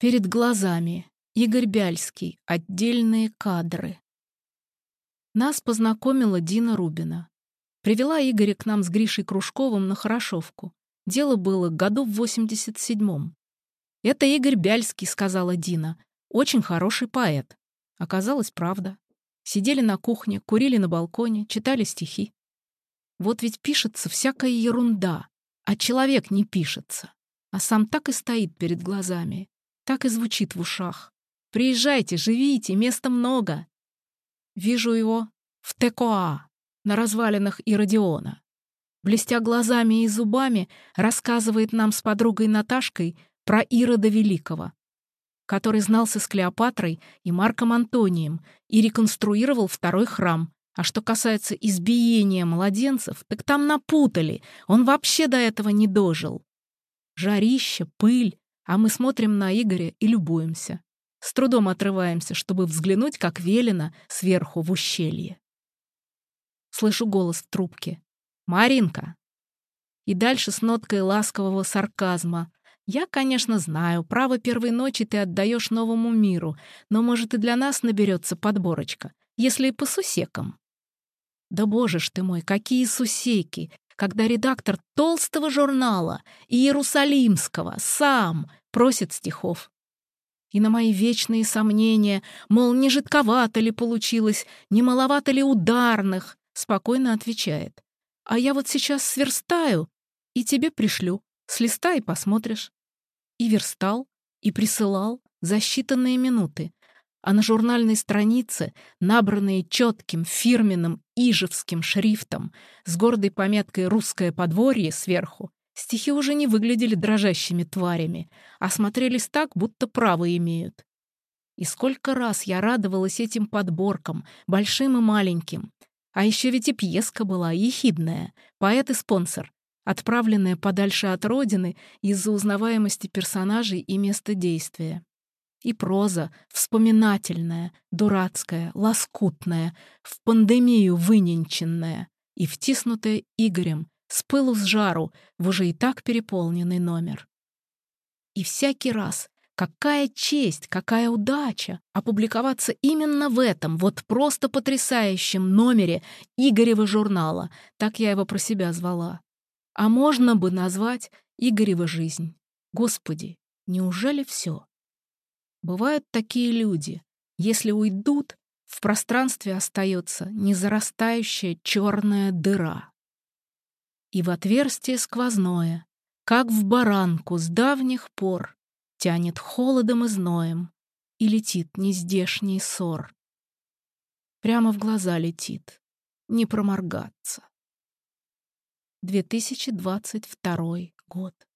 Перед глазами Игорь Бяльский. Отдельные кадры. Нас познакомила Дина Рубина. Привела Игоря к нам с Гришей Кружковым на Хорошовку. Дело было году в 87-м. «Это Игорь Бяльский», — сказала Дина. «Очень хороший поэт». Оказалось, правда. Сидели на кухне, курили на балконе, читали стихи. Вот ведь пишется всякая ерунда, а человек не пишется. А сам так и стоит перед глазами, так и звучит в ушах. «Приезжайте, живите, места много». Вижу его в Текоа, на развалинах Иродиона. Блестя глазами и зубами, рассказывает нам с подругой Наташкой про Ирода Великого, который знался с Клеопатрой и Марком Антонием и реконструировал второй храм. А что касается избиения младенцев, так там напутали, он вообще до этого не дожил. Жарище, пыль, а мы смотрим на Игоря и любуемся. С трудом отрываемся, чтобы взглянуть, как велено, сверху в ущелье. Слышу голос в трубке. «Маринка!» И дальше с ноткой ласкового сарказма. «Я, конечно, знаю, право первой ночи ты отдаешь новому миру, но, может, и для нас наберется подборочка, если и по сусекам». Да боже ж ты мой, какие сусеки! Когда редактор толстого журнала, Иерусалимского, сам просит стихов. И на мои вечные сомнения, мол, не жидковато ли получилось, не маловато ли ударных, спокойно отвечает. А я вот сейчас сверстаю и тебе пришлю. Слистай и посмотришь. И верстал, и присылал за считанные минуты. А на журнальной странице, набранные четким фирменным ижевским шрифтом, с гордой пометкой «Русское подворье» сверху, Стихи уже не выглядели дрожащими тварями, а смотрелись так, будто право имеют. И сколько раз я радовалась этим подборкам, большим и маленьким. А еще ведь и пьеска была, ехидная, поэт и спонсор, отправленная подальше от родины из-за узнаваемости персонажей и места действия. И проза вспоминательная, дурацкая, лоскутная, в пандемию выненченная и втиснутая Игорем, с пылу с жару в уже и так переполненный номер. И всякий раз, какая честь, какая удача опубликоваться именно в этом вот просто потрясающем номере Игорева журнала, так я его про себя звала. А можно бы назвать Игорева жизнь. Господи, неужели все? Бывают такие люди, если уйдут, в пространстве остается незарастающая черная дыра и в отверстие сквозное, как в баранку с давних пор, тянет холодом и зноем, и летит нездешний ссор. Прямо в глаза летит, не проморгаться. 2022 год.